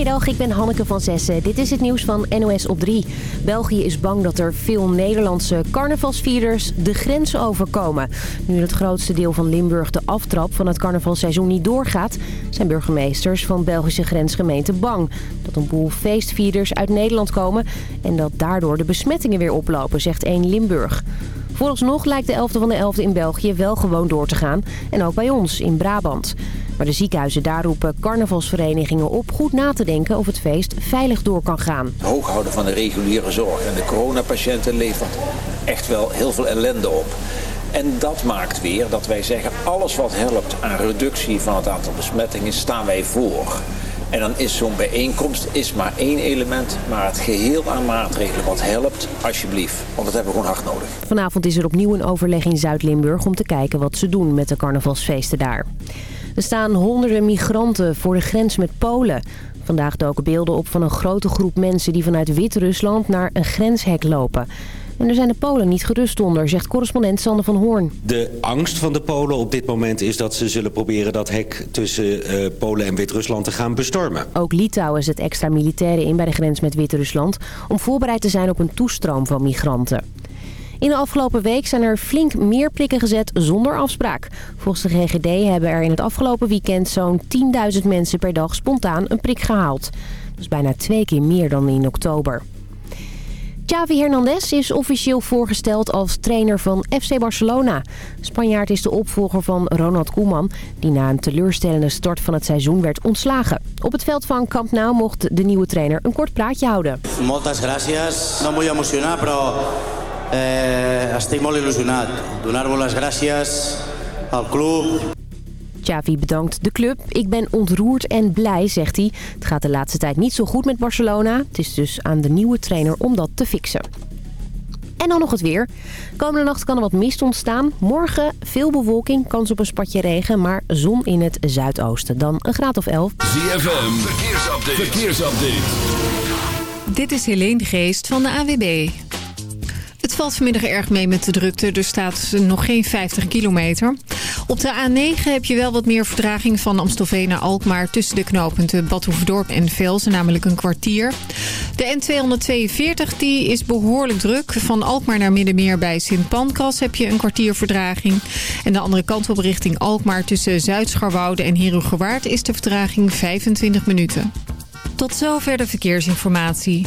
Goedemiddag, ik ben Hanneke van Zessen. Dit is het nieuws van NOS op 3. België is bang dat er veel Nederlandse carnavalsvierders de grens overkomen. Nu het grootste deel van Limburg de aftrap van het carnavalseizoen niet doorgaat... zijn burgemeesters van Belgische grensgemeenten bang... dat een boel feestvierders uit Nederland komen... en dat daardoor de besmettingen weer oplopen, zegt 1 Limburg. Vooralsnog lijkt de 11e van de 11e in België wel gewoon door te gaan. En ook bij ons, in Brabant. Maar de ziekenhuizen daar roepen carnavalsverenigingen op goed na te denken of het feest veilig door kan gaan. Hooghouden van de reguliere zorg en de coronapatiënten levert echt wel heel veel ellende op. En dat maakt weer dat wij zeggen, alles wat helpt aan reductie van het aantal besmettingen staan wij voor. En dan is zo'n bijeenkomst is maar één element, maar het geheel aan maatregelen wat helpt, alsjeblieft. Want dat hebben we gewoon hard nodig. Vanavond is er opnieuw een overleg in Zuid-Limburg om te kijken wat ze doen met de carnavalsfeesten daar. Er staan honderden migranten voor de grens met Polen. Vandaag doken beelden op van een grote groep mensen die vanuit Wit-Rusland naar een grenshek lopen. En er zijn de Polen niet gerust onder, zegt correspondent Sander van Hoorn. De angst van de Polen op dit moment is dat ze zullen proberen dat hek tussen eh, Polen en Wit-Rusland te gaan bestormen. Ook Litouwen zet extra militairen in bij de grens met Wit-Rusland om voorbereid te zijn op een toestroom van migranten. In de afgelopen week zijn er flink meer prikken gezet zonder afspraak. Volgens de GGD hebben er in het afgelopen weekend zo'n 10.000 mensen per dag spontaan een prik gehaald. Dat is bijna twee keer meer dan in oktober. Xavi Hernandez is officieel voorgesteld als trainer van FC Barcelona. Spanjaard is de opvolger van Ronald Koeman... die na een teleurstellende start van het seizoen werd ontslagen. Op het veld van Camp Nou mocht de nieuwe trainer een kort praatje houden. Moltes gracias. No muy emocionado, pero eh, estoy muy ilusionado. donar las gracias al club. Xavi bedankt de club. Ik ben ontroerd en blij, zegt hij. Het gaat de laatste tijd niet zo goed met Barcelona. Het is dus aan de nieuwe trainer om dat te fixen. En dan nog het weer. Komende nacht kan er wat mist ontstaan. Morgen veel bewolking, kans op een spatje regen, maar zon in het zuidoosten. Dan een graad of 11. ZFM, verkeersupdate. verkeersupdate. Dit is Helene Geest van de AWB. Het valt vanmiddag erg mee met de drukte. Er staat nog geen 50 kilometer. Op de A9 heb je wel wat meer verdraging van Amstelveen naar Alkmaar... tussen de knooppunten Badhoevedorp en Velsen, namelijk een kwartier. De N242 die is behoorlijk druk. Van Alkmaar naar Middenmeer bij Sint Pancras heb je een kwartier verdraging. En de andere kant op richting Alkmaar tussen Zuid-Scharwoude en Herugewaard... is de verdraging 25 minuten. Tot zover de verkeersinformatie.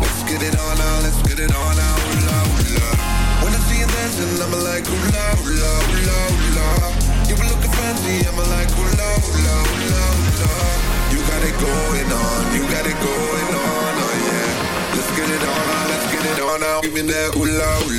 Let's get it on out, let's get it on out, When I see you dancing, I'm like, ooh, la, la, la, You were looking fancy, I'm like, ooh, la, la, la, You got it going on, you got it going on, oh yeah. Let's get it on out, let's get it on out. Give me that ooh, la,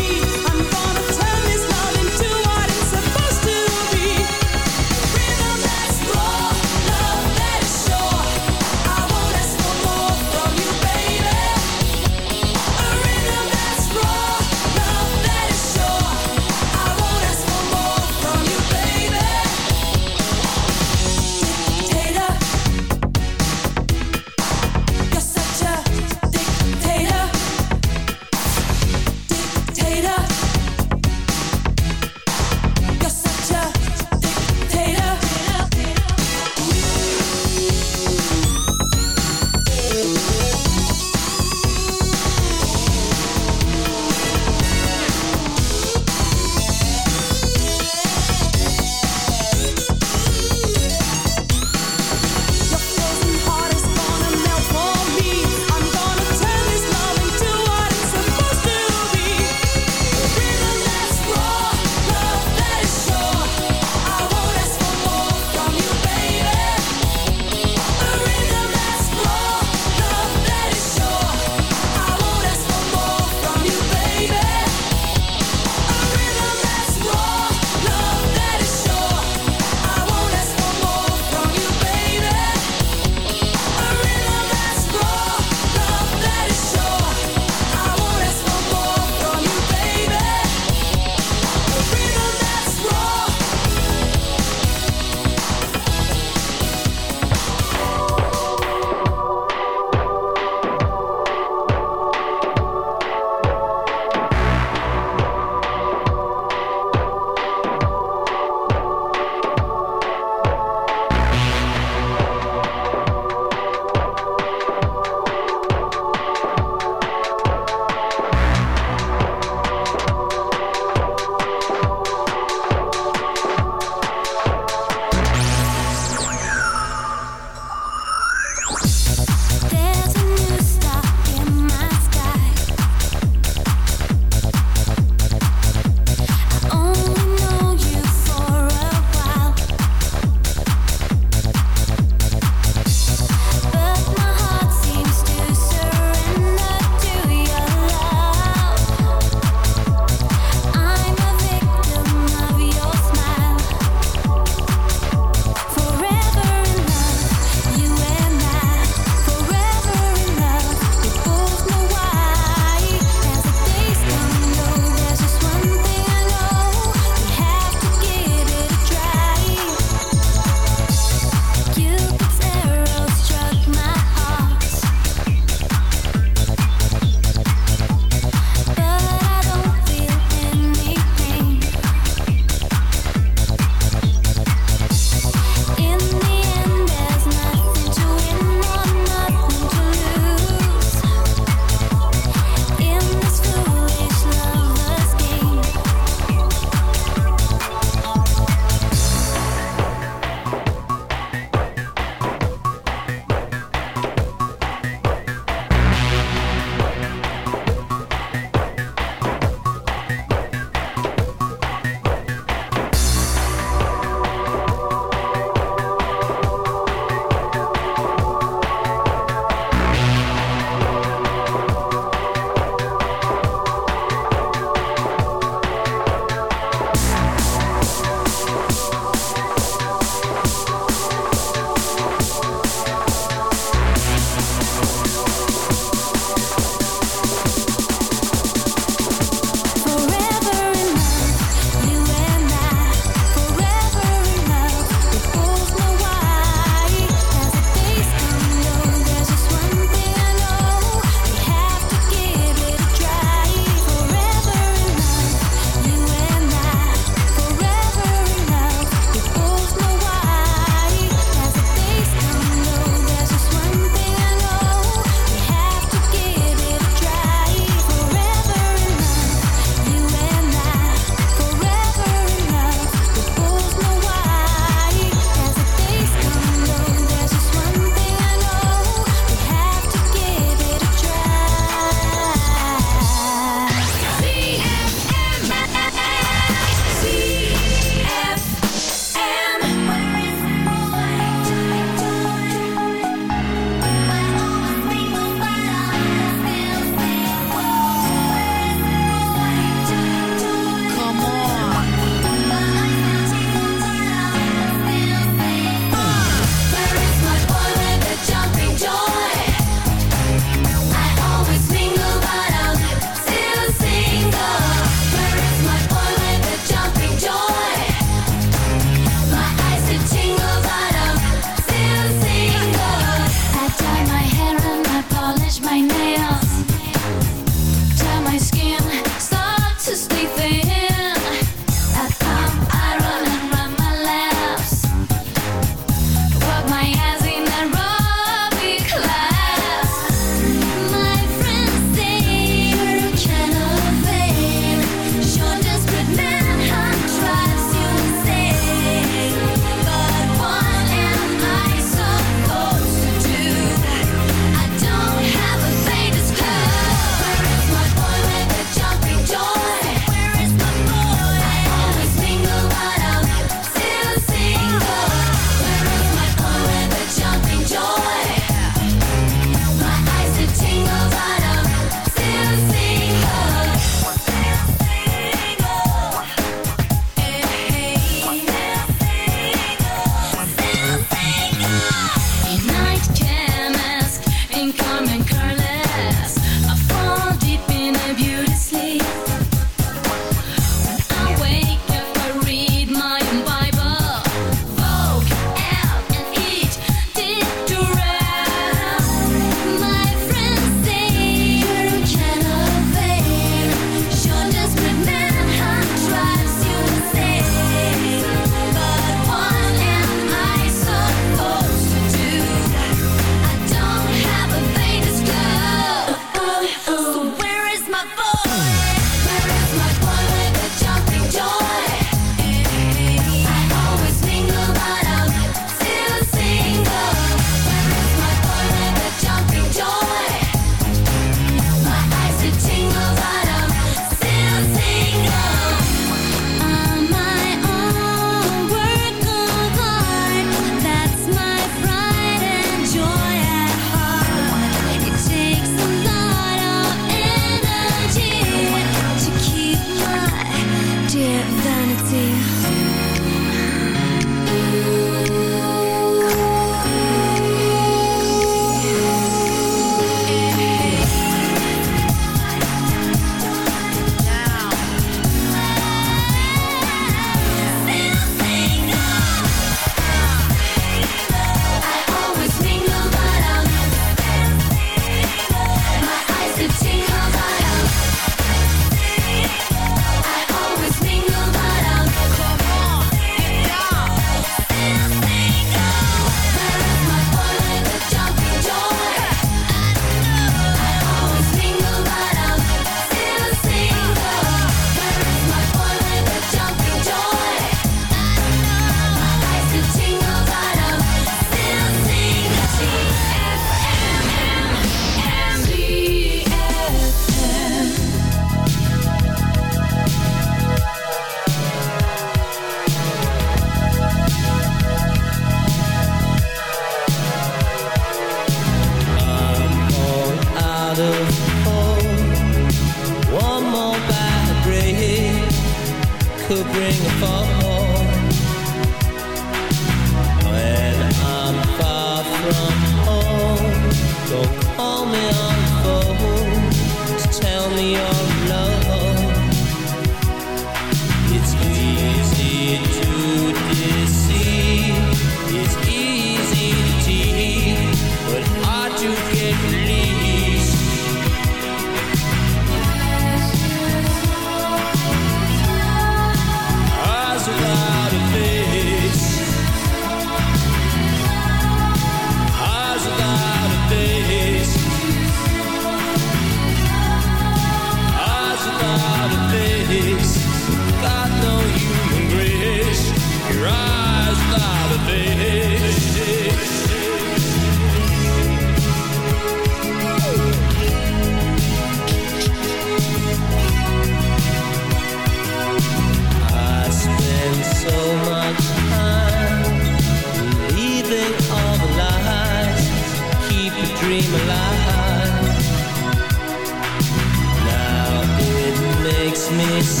me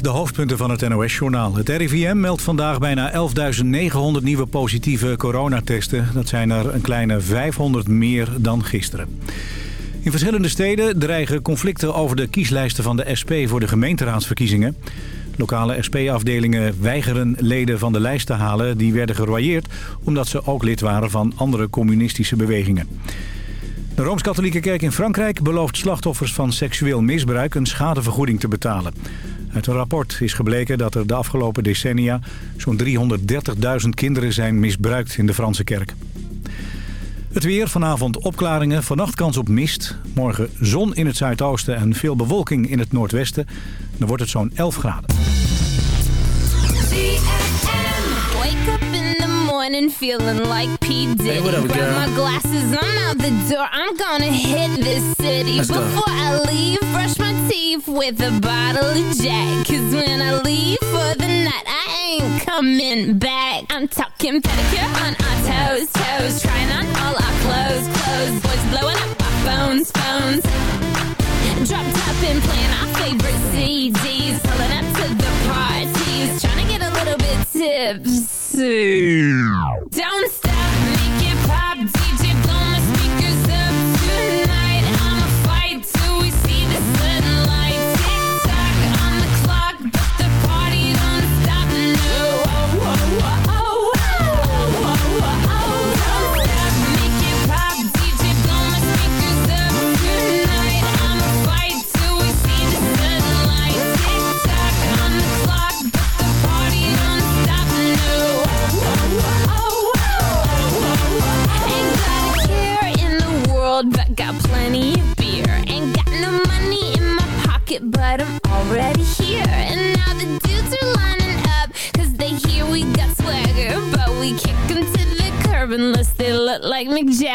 de hoofdpunten van het NOS-journaal. Het RIVM meldt vandaag bijna 11.900 nieuwe positieve coronatesten. Dat zijn er een kleine 500 meer dan gisteren. In verschillende steden dreigen conflicten over de kieslijsten van de SP voor de gemeenteraadsverkiezingen. Lokale SP-afdelingen weigeren leden van de lijst te halen die werden geroyeerd... omdat ze ook lid waren van andere communistische bewegingen. De Rooms-Katholieke Kerk in Frankrijk belooft slachtoffers van seksueel misbruik een schadevergoeding te betalen. Uit een rapport is gebleken dat er de afgelopen decennia zo'n 330.000 kinderen zijn misbruikt in de Franse kerk. Het weer, vanavond opklaringen, vannacht kans op mist. Morgen zon in het zuidoosten en veel bewolking in het noordwesten. Dan wordt het zo'n 11 graden. Hey, girl? teeth with a bottle of Jack. Cause when I leave for the night, I ain't coming back. I'm talking pedicure on our toes, toes. Trying on all our clothes, clothes. Boys blowing up our phones, phones. Dropped up and playing our favorite CDs. Pulling up to the parties. Trying to get a little bit tipsy.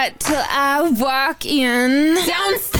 that till eh, I walk in. Downstairs.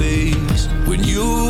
face when you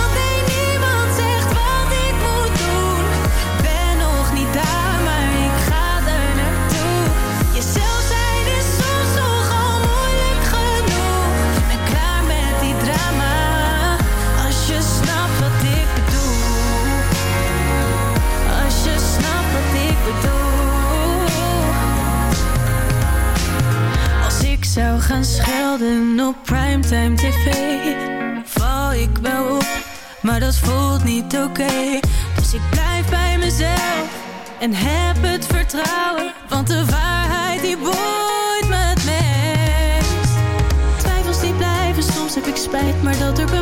gaan schelden op primetime tv Val ik wel op, maar dat voelt niet oké Dus ik blijf bij mezelf en heb het vertrouwen Want de waarheid die boeit me het meest Twijfels die blijven, soms heb ik spijt, maar dat er bij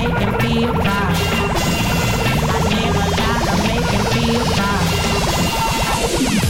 Thank you.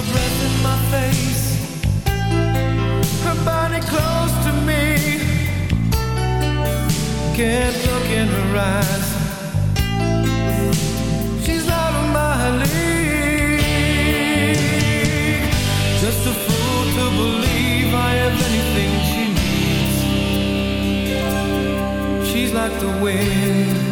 breath in my face Her body close to me Can't look in her eyes She's my league Just a fool to believe I have anything she needs She's like the wind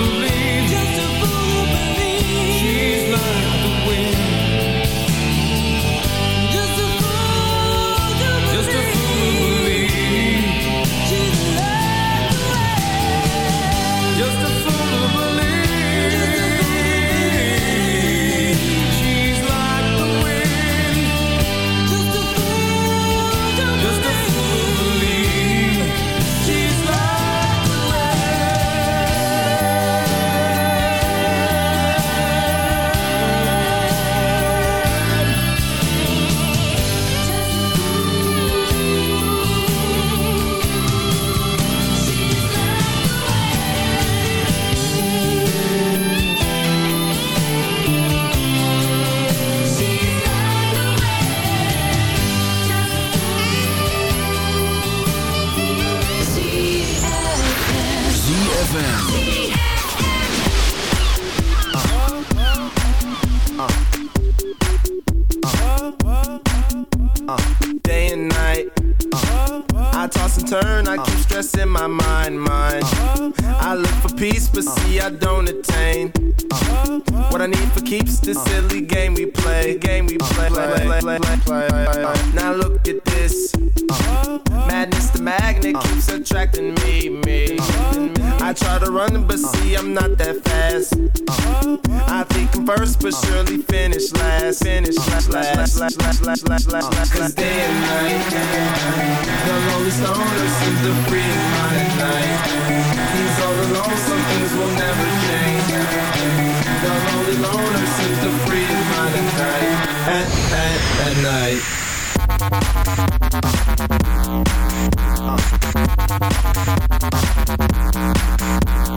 believe. Mind, mind. I look for peace, but see I don't attain. What I need for keeps this silly game we play. Game we play. play, play, play now look at this. Madness, the magnet keeps attracting me, me. I try to run, but uh. see, I'm not that fast. Uh. I think I'm first, but uh. surely finish last. Finish last, last, last, last, last, last, last, last. Cause day and night, the lonely loner seems to free my night. He's all alone, some things will never change. The lonely loner seems to free my night. At, at, at night.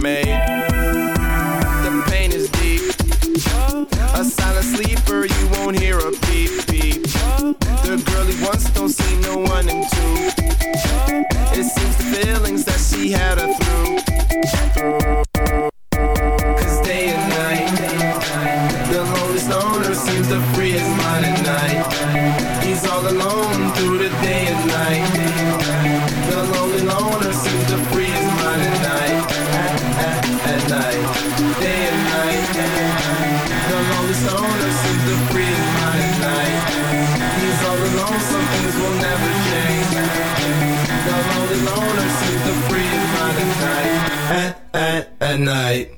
made. The pain is deep. A silent sleeper, you won't hear a beep beep. The girl he wants don't see no one in two. It seems the feelings that she had her through. Cause day and night, the loneliest loner seems the freest mind at night. He's all alone through the day and night. night